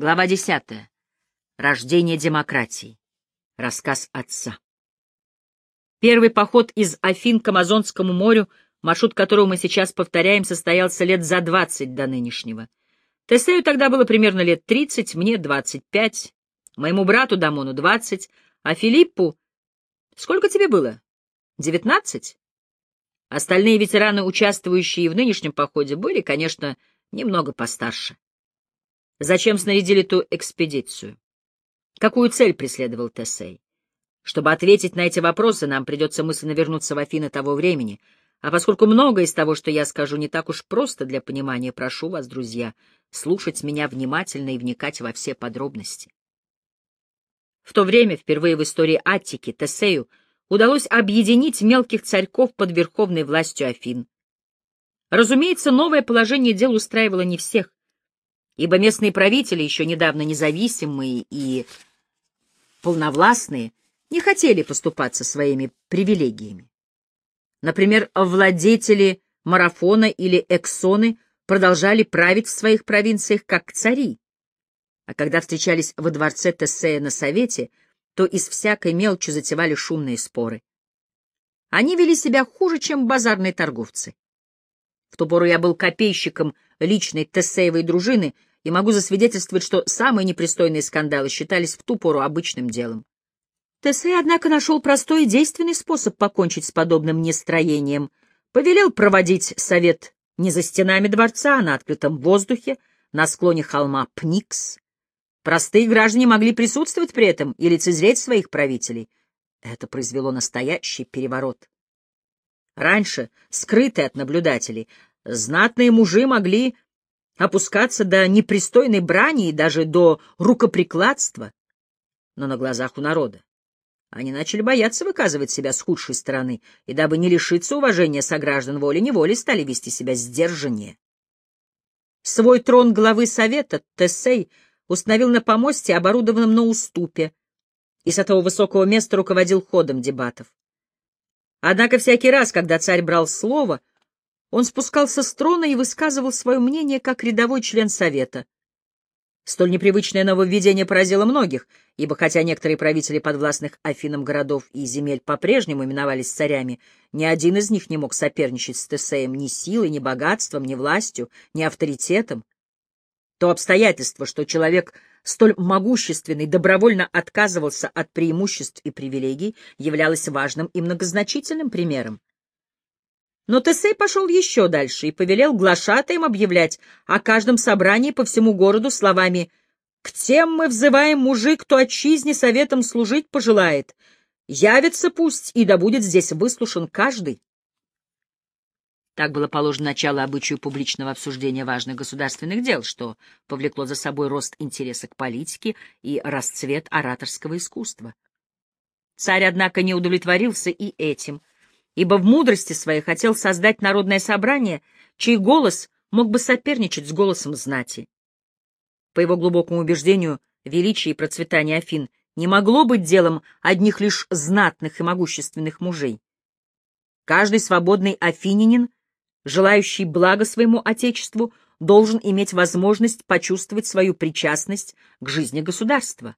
Глава десятая. Рождение демократии. Рассказ отца. Первый поход из Афин к Амазонскому морю, маршрут которого мы сейчас повторяем, состоялся лет за двадцать до нынешнего. Тесею тогда было примерно лет тридцать, мне двадцать пять, моему брату Дамону двадцать, а Филиппу... Сколько тебе было? Девятнадцать? Остальные ветераны, участвующие в нынешнем походе, были, конечно, немного постарше. Зачем снарядили ту экспедицию? Какую цель преследовал Тесей? Чтобы ответить на эти вопросы, нам придется мысленно вернуться в Афины того времени, а поскольку многое из того, что я скажу, не так уж просто для понимания, прошу вас, друзья, слушать меня внимательно и вникать во все подробности. В то время, впервые в истории Аттики, Тесею удалось объединить мелких царьков под верховной властью Афин. Разумеется, новое положение дел устраивало не всех ибо местные правители, еще недавно независимые и полновластные, не хотели поступаться своими привилегиями. Например, владетели марафона или эксоны продолжали править в своих провинциях как цари, а когда встречались во дворце Тессея на совете, то из всякой мелочи затевали шумные споры. Они вели себя хуже, чем базарные торговцы. В ту пору я был копейщиком личной Тессеевой дружины — и могу засвидетельствовать, что самые непристойные скандалы считались в ту пору обычным делом. Тесей, однако, нашел простой и действенный способ покончить с подобным нестроением. Повелел проводить совет не за стенами дворца, а на открытом воздухе, на склоне холма Пникс. Простые граждане могли присутствовать при этом и лицезреть своих правителей. Это произвело настоящий переворот. Раньше, скрытые от наблюдателей, знатные мужи могли опускаться до непристойной брани и даже до рукоприкладства, но на глазах у народа. Они начали бояться выказывать себя с худшей стороны, и дабы не лишиться уважения сограждан волей-неволей, стали вести себя сдержаннее. Свой трон главы совета Тессей установил на помосте, оборудованном на уступе, и с этого высокого места руководил ходом дебатов. Однако всякий раз, когда царь брал слово, он спускался с трона и высказывал свое мнение как рядовой член Совета. Столь непривычное нововведение поразило многих, ибо хотя некоторые правители подвластных Афинам городов и земель по-прежнему именовались царями, ни один из них не мог соперничать с Тесеем ни силой, ни богатством, ни властью, ни авторитетом. То обстоятельство, что человек столь могущественный добровольно отказывался от преимуществ и привилегий, являлось важным и многозначительным примером. Но Тесей пошел еще дальше и повелел глашатаем объявлять о каждом собрании по всему городу словами «К тем мы взываем мужик, кто отчизне советом служить пожелает. Явится пусть, и да будет здесь выслушан каждый». Так было положено начало обычаю публичного обсуждения важных государственных дел, что повлекло за собой рост интереса к политике и расцвет ораторского искусства. Царь, однако, не удовлетворился и этим — ибо в мудрости своей хотел создать народное собрание, чей голос мог бы соперничать с голосом знати. По его глубокому убеждению, величие и процветание Афин не могло быть делом одних лишь знатных и могущественных мужей. Каждый свободный афининин, желающий блага своему отечеству, должен иметь возможность почувствовать свою причастность к жизни государства.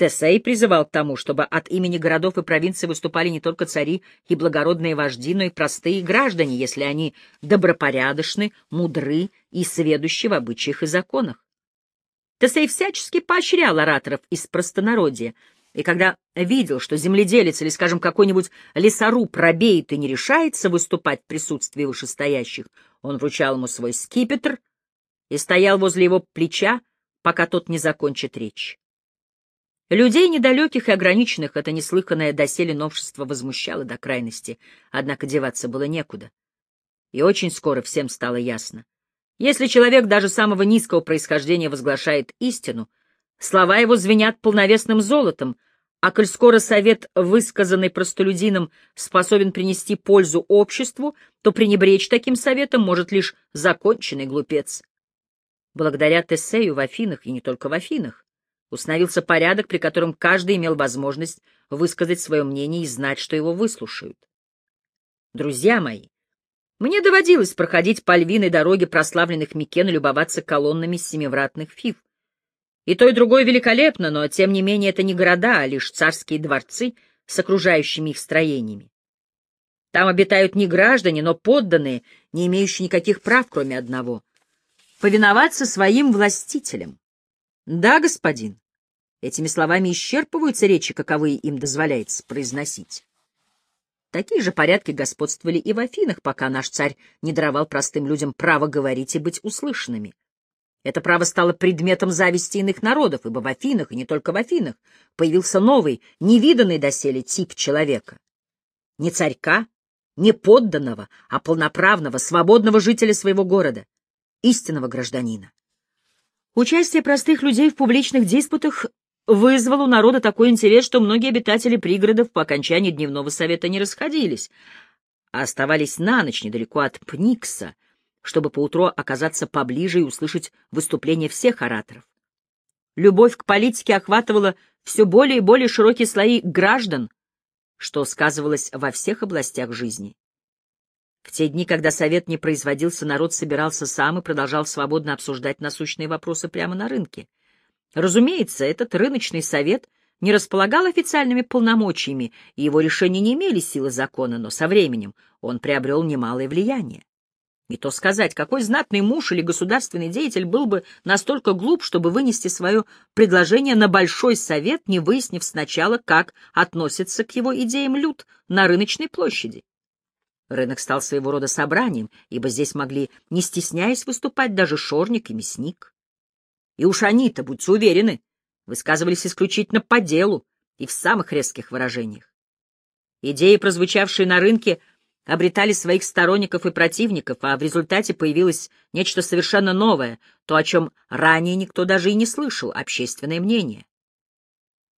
Тесей призывал к тому, чтобы от имени городов и провинций выступали не только цари и благородные вожди, но и простые граждане, если они добропорядочны, мудры и сведущи в обычаях и законах. Тесей всячески поощрял ораторов из простонародья, и когда видел, что земледелец или, скажем, какой-нибудь лесоруб робеет и не решается выступать в присутствии вышестоящих, он вручал ему свой скипетр и стоял возле его плеча, пока тот не закончит речь. Людей недалеких и ограниченных это неслыханное доселе новшество возмущало до крайности, однако деваться было некуда. И очень скоро всем стало ясно. Если человек даже самого низкого происхождения возглашает истину, слова его звенят полновесным золотом, а коль скоро совет, высказанный простолюдином, способен принести пользу обществу, то пренебречь таким советом может лишь законченный глупец. Благодаря Тесею в Афинах, и не только в Афинах, Установился порядок, при котором каждый имел возможность высказать свое мнение и знать, что его выслушают. Друзья мои, мне доводилось проходить по львиной дороге прославленных Микен и любоваться колоннами семивратных фив. И то, и другое великолепно, но, тем не менее, это не города, а лишь царские дворцы с окружающими их строениями. Там обитают не граждане, но подданные, не имеющие никаких прав, кроме одного — повиноваться своим властителям. Да, господин, этими словами исчерпываются речи, каковые им дозволяется произносить. Такие же порядки господствовали и в Афинах, пока наш царь не даровал простым людям право говорить и быть услышанными. Это право стало предметом зависти иных народов, ибо в Афинах, и не только в Афинах, появился новый, невиданный доселе тип человека. Не царька, не подданного, а полноправного, свободного жителя своего города, истинного гражданина. Участие простых людей в публичных диспутах вызвало у народа такой интерес, что многие обитатели пригородов по окончании дневного совета не расходились, а оставались на ночь недалеко от Пникса, чтобы поутру оказаться поближе и услышать выступления всех ораторов. Любовь к политике охватывала все более и более широкие слои граждан, что сказывалось во всех областях жизни. В те дни, когда совет не производился, народ собирался сам и продолжал свободно обсуждать насущные вопросы прямо на рынке. Разумеется, этот рыночный совет не располагал официальными полномочиями, и его решения не имели силы закона, но со временем он приобрел немалое влияние. И то сказать, какой знатный муж или государственный деятель был бы настолько глуп, чтобы вынести свое предложение на большой совет, не выяснив сначала, как относится к его идеям люд на рыночной площади. Рынок стал своего рода собранием, ибо здесь могли, не стесняясь, выступать даже шорник и мясник. И уж они-то, будьте уверены, высказывались исключительно по делу и в самых резких выражениях. Идеи, прозвучавшие на рынке, обретали своих сторонников и противников, а в результате появилось нечто совершенно новое, то, о чем ранее никто даже и не слышал, общественное мнение.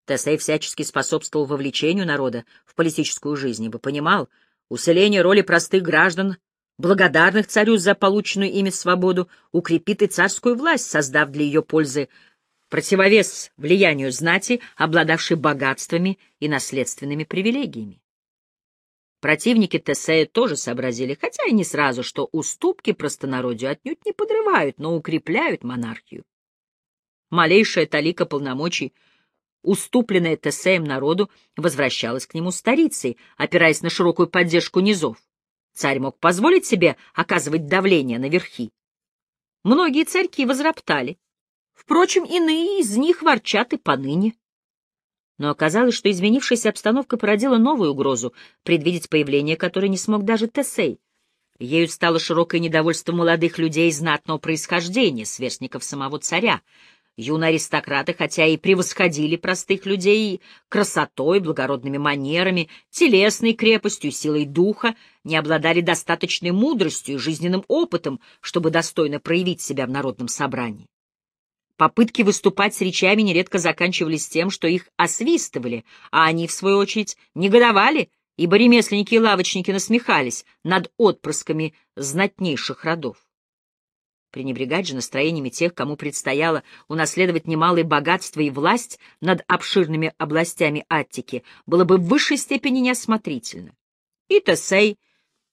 Тесей всячески способствовал вовлечению народа в политическую жизнь, ибо понимал, усиление роли простых граждан, благодарных царю за полученную ими свободу, укрепит и царскую власть, создав для ее пользы противовес влиянию знати, обладавшей богатствами и наследственными привилегиями. Противники Тесея тоже сообразили, хотя и не сразу, что уступки простонародью отнюдь не подрывают, но укрепляют монархию. Малейшая талика полномочий, уступленная Тесеем народу, возвращалась к нему старицей, опираясь на широкую поддержку низов. Царь мог позволить себе оказывать давление на верхи. Многие царьки возроптали. Впрочем, иные из них ворчат и поныне но оказалось, что изменившаяся обстановка породила новую угрозу, предвидеть появление которой не смог даже Тесей. Ею стало широкое недовольство молодых людей знатного происхождения, сверстников самого царя. Юные аристократы, хотя и превосходили простых людей красотой, благородными манерами, телесной крепостью, силой духа, не обладали достаточной мудростью и жизненным опытом, чтобы достойно проявить себя в народном собрании. Попытки выступать с речами нередко заканчивались тем, что их освистывали, а они, в свою очередь, негодовали, ибо ремесленники и лавочники насмехались над отпрысками знатнейших родов. Пренебрегать же настроениями тех, кому предстояло унаследовать немалые богатства и власть над обширными областями Аттики, было бы в высшей степени неосмотрительно. И Тесей,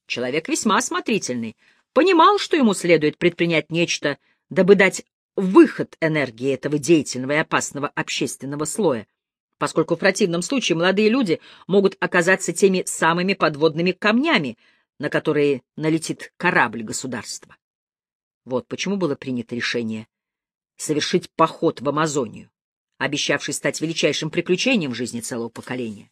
человек весьма осмотрительный, понимал, что ему следует предпринять нечто, дабы дать выход энергии этого деятельного и опасного общественного слоя, поскольку в противном случае молодые люди могут оказаться теми самыми подводными камнями, на которые налетит корабль государства. Вот почему было принято решение совершить поход в Амазонию, обещавший стать величайшим приключением в жизни целого поколения.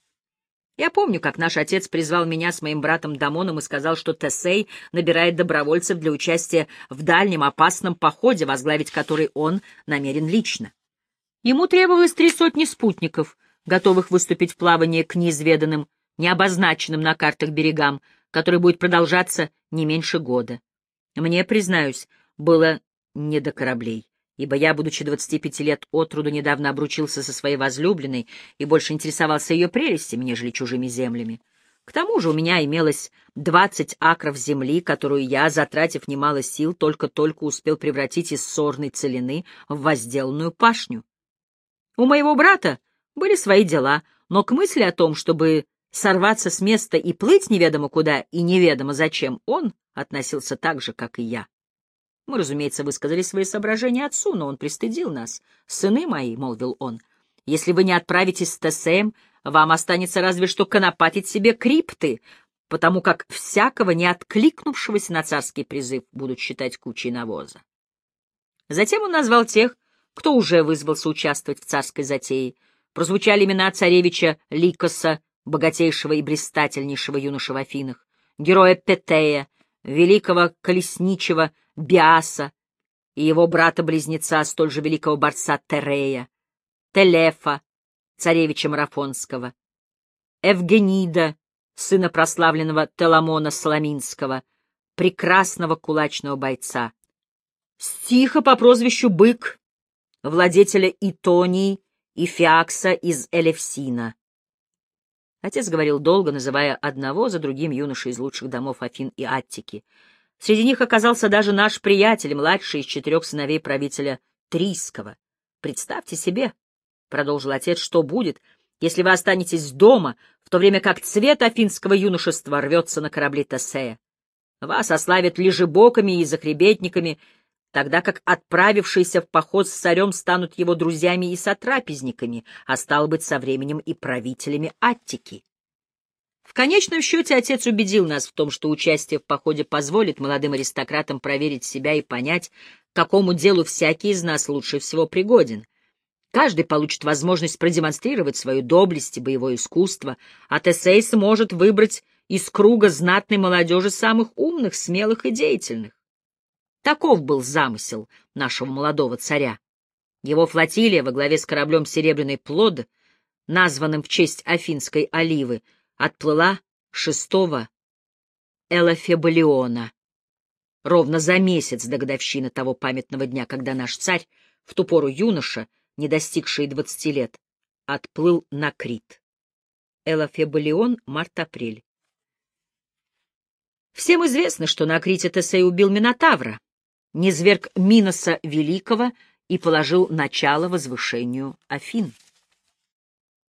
Я помню, как наш отец призвал меня с моим братом Дамоном и сказал, что Тесей набирает добровольцев для участия в дальнем опасном походе, возглавить который он намерен лично. Ему требовалось три сотни спутников, готовых выступить в плавание к неизведанным, необозначенным на картах берегам, который будет продолжаться не меньше года. Мне, признаюсь, было не до кораблей ибо я, будучи 25 лет от роду, недавно обручился со своей возлюбленной и больше интересовался ее прелестями, нежели чужими землями. К тому же у меня имелось 20 акров земли, которую я, затратив немало сил, только-только успел превратить из сорной целины в возделанную пашню. У моего брата были свои дела, но к мысли о том, чтобы сорваться с места и плыть неведомо куда и неведомо зачем, он относился так же, как и я. Мы, разумеется, высказали свои соображения отцу, но он пристыдил нас. «Сыны мои», — молвил он, — «если вы не отправитесь с Тесеем, вам останется разве что конопатить себе крипты, потому как всякого, не откликнувшегося на царский призыв, будут считать кучей навоза». Затем он назвал тех, кто уже вызвался участвовать в царской затее. Прозвучали имена царевича Ликоса, богатейшего и блистательнейшего юноша в Афинах, героя Петея, великого колесничего Биаса и его брата-близнеца, столь же великого борца Терея, Телефа, царевича Марафонского, Евгенида, сына прославленного Теламона Соломинского, прекрасного кулачного бойца, Стиха по прозвищу Бык, владетеля Итонии и Фиакса из Элевсина. Отец говорил долго, называя одного за другим юношей из лучших домов Афин и Аттики — Среди них оказался даже наш приятель, младший из четырех сыновей правителя Трийского. «Представьте себе», — продолжил отец, — «что будет, если вы останетесь дома, в то время как цвет афинского юношества рвется на корабли Тесея. Вас ославят лежебоками и захребетниками, тогда как отправившиеся в поход с царем станут его друзьями и сотрапезниками, а стало быть, со временем и правителями Аттики. В конечном счете отец убедил нас в том, что участие в походе позволит молодым аристократам проверить себя и понять, какому делу всякий из нас лучше всего пригоден. Каждый получит возможность продемонстрировать свою доблесть и боевое искусство, а Тесей сможет выбрать из круга знатной молодежи самых умных, смелых и деятельных. Таков был замысел нашего молодого царя. Его флотилия во главе с кораблем «Серебряный плод», названным в честь Афинской оливы, отплыла шестого Элафебалиона, ровно за месяц до годовщины того памятного дня, когда наш царь, в ту пору юноша, не достигший двадцати лет, отплыл на Крит. Элафебалион, март-апрель. Всем известно, что на Крите Тесей убил Минотавра, низверг Миноса Великого и положил начало возвышению Афин.